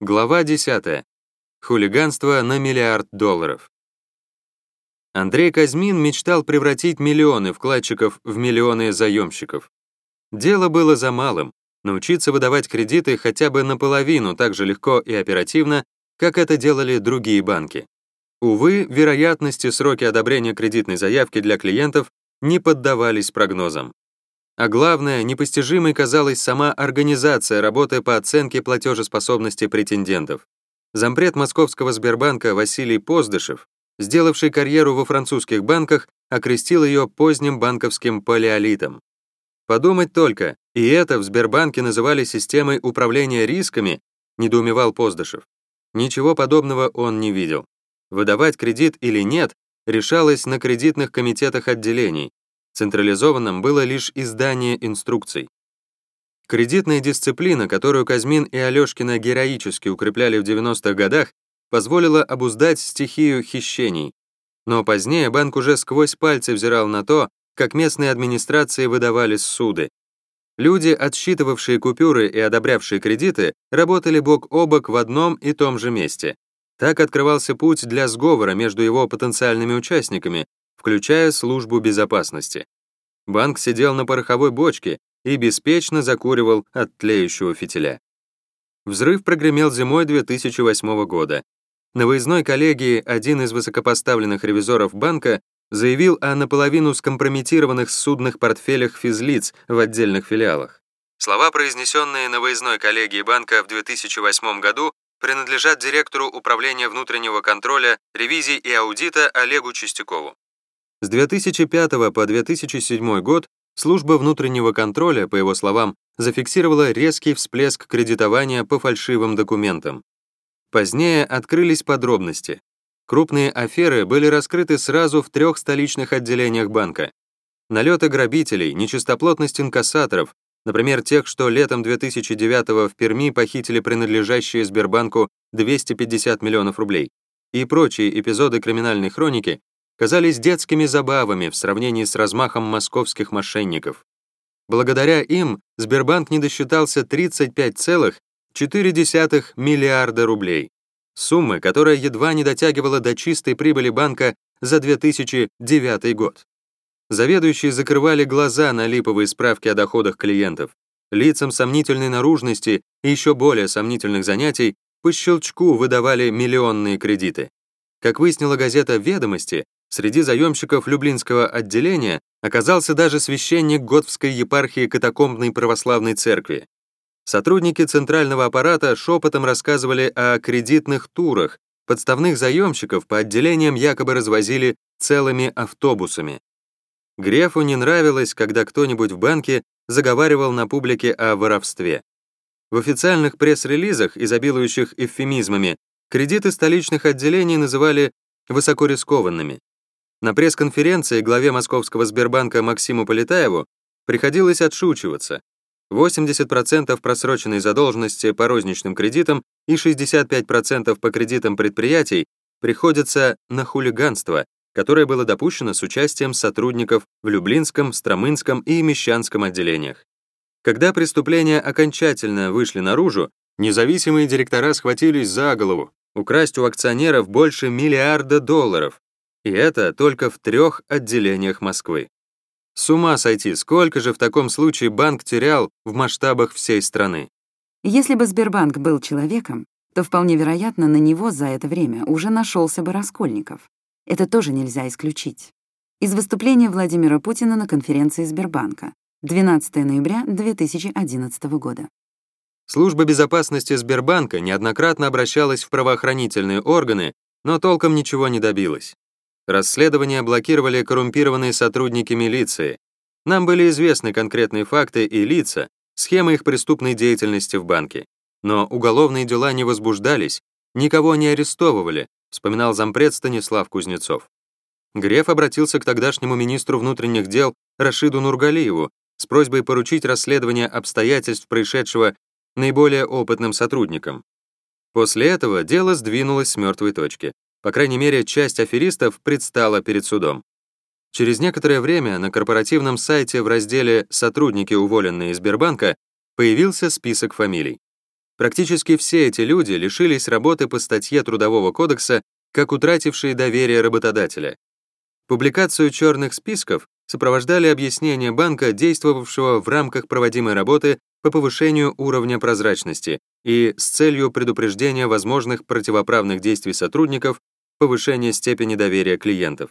Глава 10. Хулиганство на миллиард долларов. Андрей Казьмин мечтал превратить миллионы вкладчиков в миллионы заемщиков. Дело было за малым — научиться выдавать кредиты хотя бы наполовину так же легко и оперативно, как это делали другие банки. Увы, вероятности сроки одобрения кредитной заявки для клиентов не поддавались прогнозам. А главное, непостижимой казалась сама организация работы по оценке платежеспособности претендентов. Зампред Московского Сбербанка Василий Поздышев, сделавший карьеру во французских банках, окрестил ее поздним банковским палеолитом. Подумать только, и это в Сбербанке называли системой управления рисками, недоумевал Поздышев. Ничего подобного он не видел. Выдавать кредит или нет решалось на кредитных комитетах отделений, Централизованным было лишь издание инструкций. Кредитная дисциплина, которую Казмин и Алешкина героически укрепляли в 90-х годах, позволила обуздать стихию хищений. Но позднее банк уже сквозь пальцы взирал на то, как местные администрации выдавали суды. Люди, отсчитывавшие купюры и одобрявшие кредиты, работали бок о бок в одном и том же месте. Так открывался путь для сговора между его потенциальными участниками, включая службу безопасности. Банк сидел на пороховой бочке и беспечно закуривал от тлеющего фитиля. Взрыв прогремел зимой 2008 года. На выездной коллегии один из высокопоставленных ревизоров банка заявил о наполовину скомпрометированных судных портфелях физлиц в отдельных филиалах. Слова, произнесенные на выездной коллегии банка в 2008 году, принадлежат директору управления внутреннего контроля, ревизии и аудита Олегу Чистякову. С 2005 по 2007 год служба внутреннего контроля, по его словам, зафиксировала резкий всплеск кредитования по фальшивым документам. Позднее открылись подробности. Крупные аферы были раскрыты сразу в трех столичных отделениях банка. Налеты грабителей, нечистоплотность инкассаторов, например, тех, что летом 2009 в Перми похитили принадлежащие Сбербанку 250 миллионов рублей, и прочие эпизоды криминальной хроники казались детскими забавами в сравнении с размахом московских мошенников. Благодаря им Сбербанк не досчитался 35,4 миллиарда рублей. Суммы, которая едва не дотягивала до чистой прибыли банка за 2009 год. Заведующие закрывали глаза на липовые справки о доходах клиентов. Лицам сомнительной наружности и еще более сомнительных занятий по щелчку выдавали миллионные кредиты. Как выяснила газета «Ведомости», Среди заемщиков Люблинского отделения оказался даже священник Готвской епархии катакомбной православной церкви. Сотрудники центрального аппарата шепотом рассказывали о кредитных турах, подставных заемщиков по отделениям якобы развозили целыми автобусами. Грефу не нравилось, когда кто-нибудь в банке заговаривал на публике о воровстве. В официальных пресс-релизах, изобилующих эвфемизмами, кредиты столичных отделений называли высокорискованными. На пресс-конференции главе московского Сбербанка Максиму Полетаеву приходилось отшучиваться. 80% просроченной задолженности по розничным кредитам и 65% по кредитам предприятий приходится на хулиганство, которое было допущено с участием сотрудников в Люблинском, Стромынском и Мещанском отделениях. Когда преступления окончательно вышли наружу, независимые директора схватились за голову, украсть у акционеров больше миллиарда долларов, и это только в трех отделениях Москвы. С ума сойти, сколько же в таком случае банк терял в масштабах всей страны? Если бы Сбербанк был человеком, то вполне вероятно, на него за это время уже нашелся бы Раскольников. Это тоже нельзя исключить. Из выступления Владимира Путина на конференции Сбербанка 12 ноября 2011 года. Служба безопасности Сбербанка неоднократно обращалась в правоохранительные органы, но толком ничего не добилась. Расследование блокировали коррумпированные сотрудники милиции. Нам были известны конкретные факты и лица, схемы их преступной деятельности в банке. Но уголовные дела не возбуждались, никого не арестовывали, вспоминал зампред Станислав Кузнецов. Греф обратился к тогдашнему министру внутренних дел Рашиду Нургалиеву с просьбой поручить расследование обстоятельств происшедшего наиболее опытным сотрудникам. После этого дело сдвинулось с мертвой точки. По крайней мере, часть аферистов предстала перед судом. Через некоторое время на корпоративном сайте в разделе «Сотрудники, уволенные из Сбербанка» появился список фамилий. Практически все эти люди лишились работы по статье Трудового кодекса как утратившие доверие работодателя. Публикацию черных списков сопровождали объяснения банка, действовавшего в рамках проводимой работы по повышению уровня прозрачности и с целью предупреждения возможных противоправных действий сотрудников, повышения степени доверия клиентов.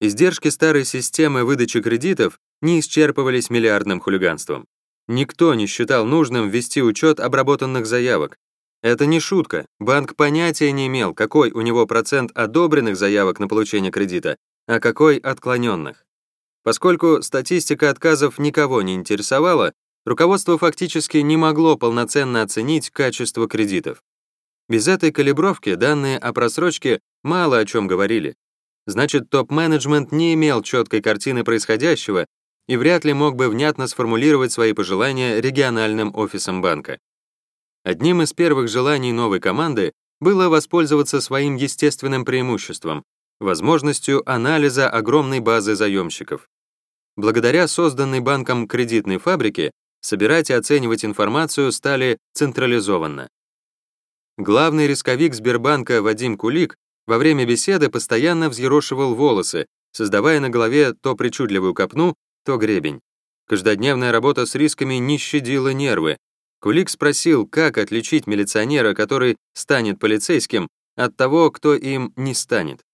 Издержки старой системы выдачи кредитов не исчерпывались миллиардным хулиганством. Никто не считал нужным ввести учет обработанных заявок. Это не шутка. Банк понятия не имел, какой у него процент одобренных заявок на получение кредита, а какой отклоненных. Поскольку статистика отказов никого не интересовала, руководство фактически не могло полноценно оценить качество кредитов. Без этой калибровки данные о просрочке мало о чем говорили. Значит, топ-менеджмент не имел четкой картины происходящего и вряд ли мог бы внятно сформулировать свои пожелания региональным офисам банка. Одним из первых желаний новой команды было воспользоваться своим естественным преимуществом — возможностью анализа огромной базы заемщиков. Благодаря созданной банком кредитной фабрике собирать и оценивать информацию стали централизованно. Главный рисковик Сбербанка Вадим Кулик во время беседы постоянно взъерошивал волосы, создавая на голове то причудливую копну, то гребень. Каждодневная работа с рисками не щадила нервы. Кулик спросил, как отличить милиционера, который станет полицейским, от того, кто им не станет.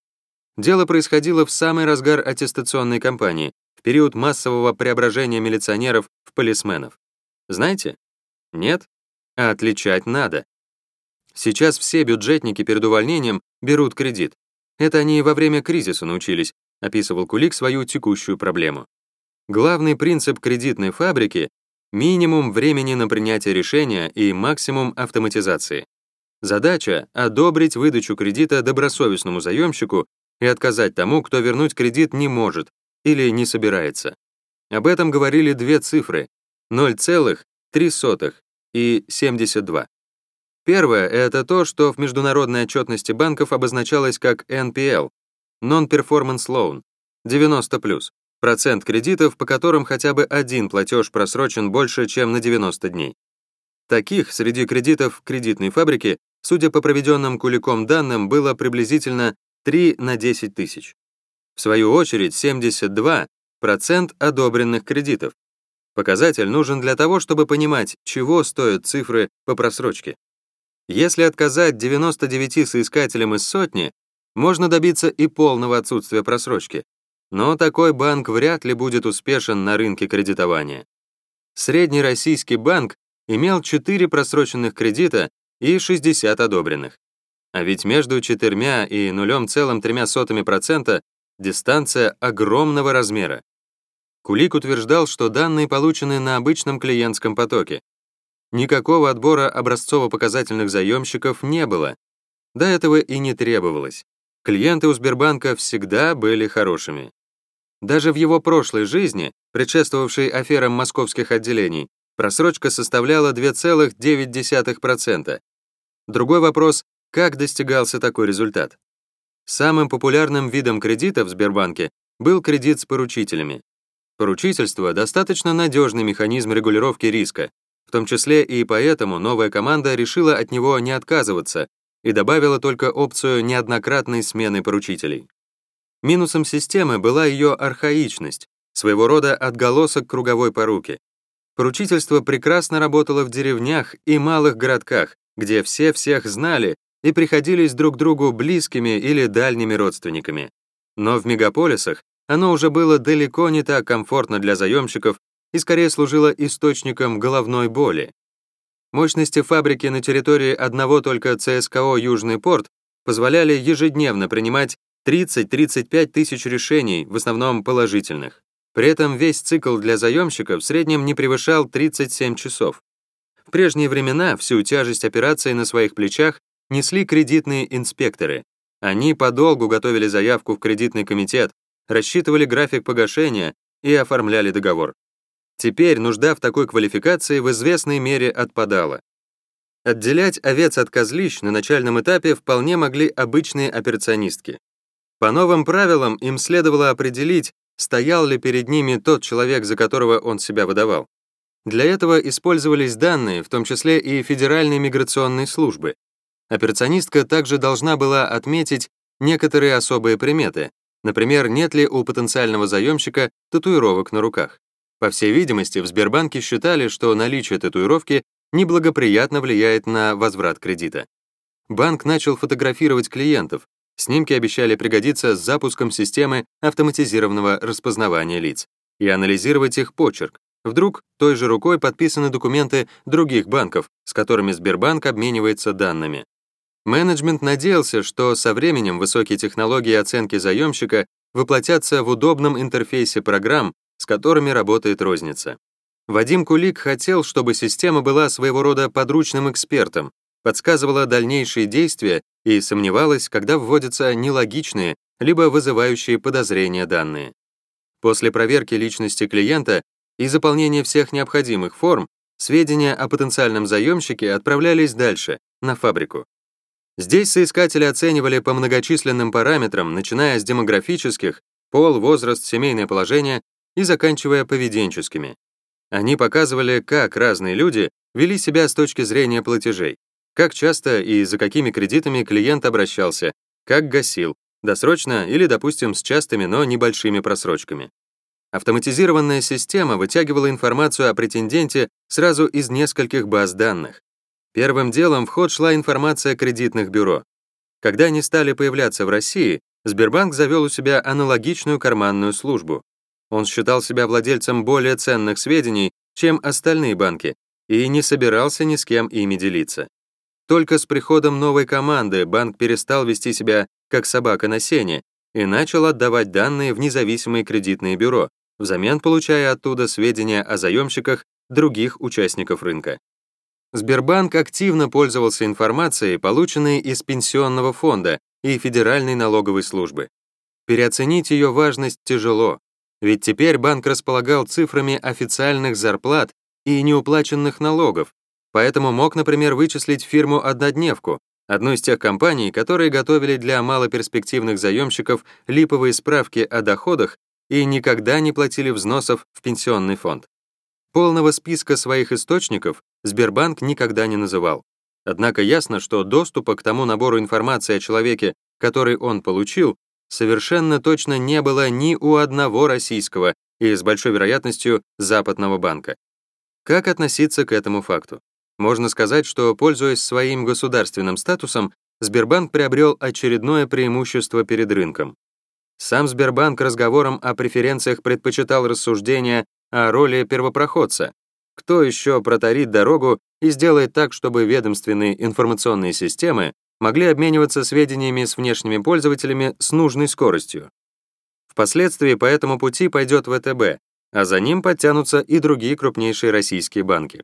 Дело происходило в самый разгар аттестационной кампании, в период массового преображения милиционеров в полисменов. Знаете? Нет? А отличать надо. Сейчас все бюджетники перед увольнением берут кредит. Это они во время кризиса научились, описывал Кулик свою текущую проблему. Главный принцип кредитной фабрики — минимум времени на принятие решения и максимум автоматизации. Задача — одобрить выдачу кредита добросовестному заемщику и отказать тому, кто вернуть кредит не может или не собирается. Об этом говорили две цифры — 0,3 и 72. Первое — это то, что в международной отчетности банков обозначалось как NPL — Non-Performance Loan, 90+ процент кредитов, по которым хотя бы один платеж просрочен больше, чем на 90 дней. Таких среди кредитов кредитной фабрики, судя по проведенным Куликом данным, было приблизительно 3 на 10 тысяч. В свою очередь, 72 процент одобренных кредитов. Показатель нужен для того, чтобы понимать, чего стоят цифры по просрочке. Если отказать 99 соискателям из сотни, можно добиться и полного отсутствия просрочки, но такой банк вряд ли будет успешен на рынке кредитования. Средний российский банк имел 4 просроченных кредита и 60 одобренных. А ведь между 4 и 0,3% дистанция огромного размера. Кулик утверждал, что данные получены на обычном клиентском потоке. Никакого отбора образцово-показательных заемщиков не было. До этого и не требовалось. Клиенты у Сбербанка всегда были хорошими. Даже в его прошлой жизни, предшествовавшей аферам московских отделений, просрочка составляла 2,9%. Другой вопрос, как достигался такой результат? Самым популярным видом кредита в Сбербанке был кредит с поручителями. Поручительство — достаточно надежный механизм регулировки риска, том числе и поэтому новая команда решила от него не отказываться и добавила только опцию неоднократной смены поручителей. Минусом системы была ее архаичность, своего рода отголосок круговой поруки. Поручительство прекрасно работало в деревнях и малых городках, где все всех знали и приходились друг другу близкими или дальними родственниками. Но в мегаполисах оно уже было далеко не так комфортно для заемщиков и скорее служило источником головной боли. Мощности фабрики на территории одного только ЦСКО «Южный порт» позволяли ежедневно принимать 30-35 тысяч решений, в основном положительных. При этом весь цикл для заемщика в среднем не превышал 37 часов. В прежние времена всю тяжесть операции на своих плечах несли кредитные инспекторы. Они подолгу готовили заявку в кредитный комитет, рассчитывали график погашения и оформляли договор. Теперь нужда в такой квалификации в известной мере отпадала. Отделять овец от козлищ на начальном этапе вполне могли обычные операционистки. По новым правилам им следовало определить, стоял ли перед ними тот человек, за которого он себя выдавал. Для этого использовались данные, в том числе и Федеральной миграционной службы. Операционистка также должна была отметить некоторые особые приметы, например, нет ли у потенциального заемщика татуировок на руках. По всей видимости, в Сбербанке считали, что наличие татуировки неблагоприятно влияет на возврат кредита. Банк начал фотографировать клиентов. Снимки обещали пригодиться с запуском системы автоматизированного распознавания лиц и анализировать их почерк. Вдруг той же рукой подписаны документы других банков, с которыми Сбербанк обменивается данными. Менеджмент надеялся, что со временем высокие технологии оценки заемщика воплотятся в удобном интерфейсе программ, с которыми работает розница. Вадим Кулик хотел, чтобы система была своего рода подручным экспертом, подсказывала дальнейшие действия и сомневалась, когда вводятся нелогичные, либо вызывающие подозрения данные. После проверки личности клиента и заполнения всех необходимых форм, сведения о потенциальном заемщике отправлялись дальше, на фабрику. Здесь соискатели оценивали по многочисленным параметрам, начиная с демографических, пол, возраст, семейное положение и заканчивая поведенческими. Они показывали, как разные люди вели себя с точки зрения платежей, как часто и за какими кредитами клиент обращался, как гасил, досрочно или, допустим, с частыми, но небольшими просрочками. Автоматизированная система вытягивала информацию о претенденте сразу из нескольких баз данных. Первым делом в ход шла информация кредитных бюро. Когда они стали появляться в России, Сбербанк завел у себя аналогичную карманную службу. Он считал себя владельцем более ценных сведений, чем остальные банки, и не собирался ни с кем ими делиться. Только с приходом новой команды банк перестал вести себя как собака на сене и начал отдавать данные в независимые кредитные бюро, взамен получая оттуда сведения о заемщиках других участников рынка. Сбербанк активно пользовался информацией, полученной из пенсионного фонда и Федеральной налоговой службы. Переоценить ее важность тяжело, ведь теперь банк располагал цифрами официальных зарплат и неуплаченных налогов, поэтому мог, например, вычислить фирму-однодневку, одну из тех компаний, которые готовили для малоперспективных заемщиков липовые справки о доходах и никогда не платили взносов в пенсионный фонд. Полного списка своих источников Сбербанк никогда не называл. Однако ясно, что доступа к тому набору информации о человеке, который он получил, совершенно точно не было ни у одного российского и с большой вероятностью западного банка. Как относиться к этому факту? Можно сказать, что, пользуясь своим государственным статусом, Сбербанк приобрел очередное преимущество перед рынком. Сам Сбербанк разговором о преференциях предпочитал рассуждения о роли первопроходца. Кто еще протарит дорогу и сделает так, чтобы ведомственные информационные системы могли обмениваться сведениями с внешними пользователями с нужной скоростью. Впоследствии по этому пути пойдет ВТБ, а за ним подтянутся и другие крупнейшие российские банки.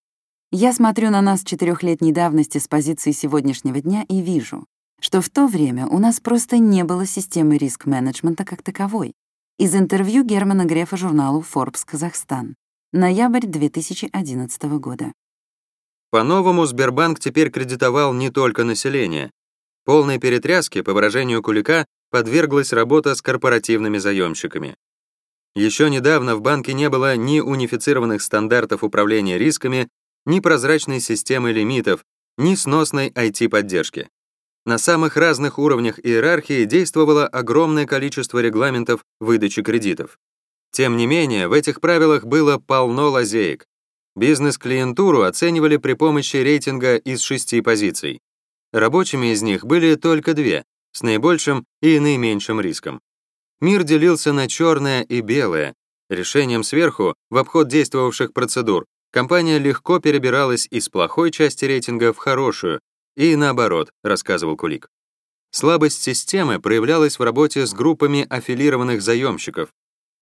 Я смотрю на нас четырехлетней давности с позиции сегодняшнего дня и вижу, что в то время у нас просто не было системы риск-менеджмента как таковой. Из интервью Германа Грефа журналу Forbes Казахстан. Ноябрь 2011 года. По-новому Сбербанк теперь кредитовал не только население, Полной перетряске, по выражению Кулика, подверглась работа с корпоративными заемщиками. Еще недавно в банке не было ни унифицированных стандартов управления рисками, ни прозрачной системы лимитов, ни сносной IT-поддержки. На самых разных уровнях иерархии действовало огромное количество регламентов выдачи кредитов. Тем не менее, в этих правилах было полно лазеек. Бизнес-клиентуру оценивали при помощи рейтинга из шести позиций. Рабочими из них были только две, с наибольшим и наименьшим риском. Мир делился на черное и белое. Решением сверху, в обход действовавших процедур, компания легко перебиралась из плохой части рейтинга в хорошую, и наоборот, рассказывал Кулик. Слабость системы проявлялась в работе с группами аффилированных заемщиков.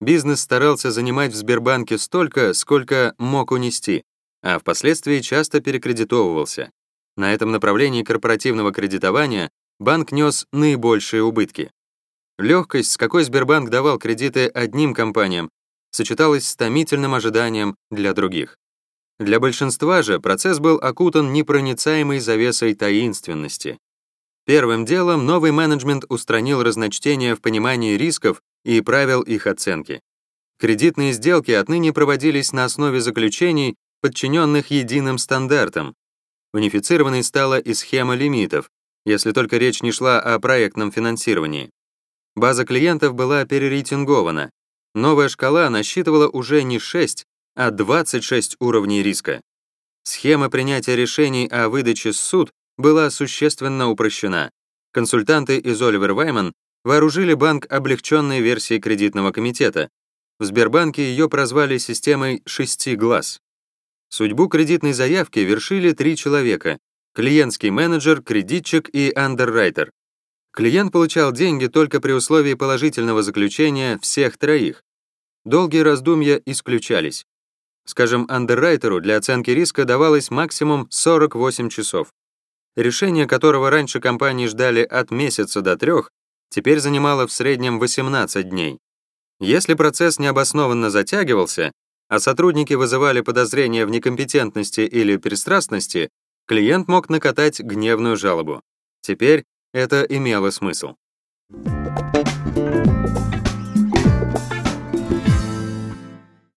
Бизнес старался занимать в Сбербанке столько, сколько мог унести, а впоследствии часто перекредитовывался. На этом направлении корпоративного кредитования банк нес наибольшие убытки. Легкость, с какой Сбербанк давал кредиты одним компаниям, сочеталась с томительным ожиданием для других. Для большинства же процесс был окутан непроницаемой завесой таинственности. Первым делом новый менеджмент устранил разночтения в понимании рисков и правил их оценки. Кредитные сделки отныне проводились на основе заключений, подчиненных единым стандартам. Унифицированной стала и схема лимитов, если только речь не шла о проектном финансировании. База клиентов была перерейтингована. Новая шкала насчитывала уже не 6, а 26 уровней риска. Схема принятия решений о выдаче суд была существенно упрощена. Консультанты из Оливер Вайман вооружили банк облегченной версией кредитного комитета. В Сбербанке ее прозвали системой «шести глаз». Судьбу кредитной заявки вершили три человека — клиентский менеджер, кредитчик и андеррайтер. Клиент получал деньги только при условии положительного заключения всех троих. Долгие раздумья исключались. Скажем, андеррайтеру для оценки риска давалось максимум 48 часов. Решение которого раньше компании ждали от месяца до трех, теперь занимало в среднем 18 дней. Если процесс необоснованно затягивался, а сотрудники вызывали подозрения в некомпетентности или пристрастности, клиент мог накатать гневную жалобу. Теперь это имело смысл. Thank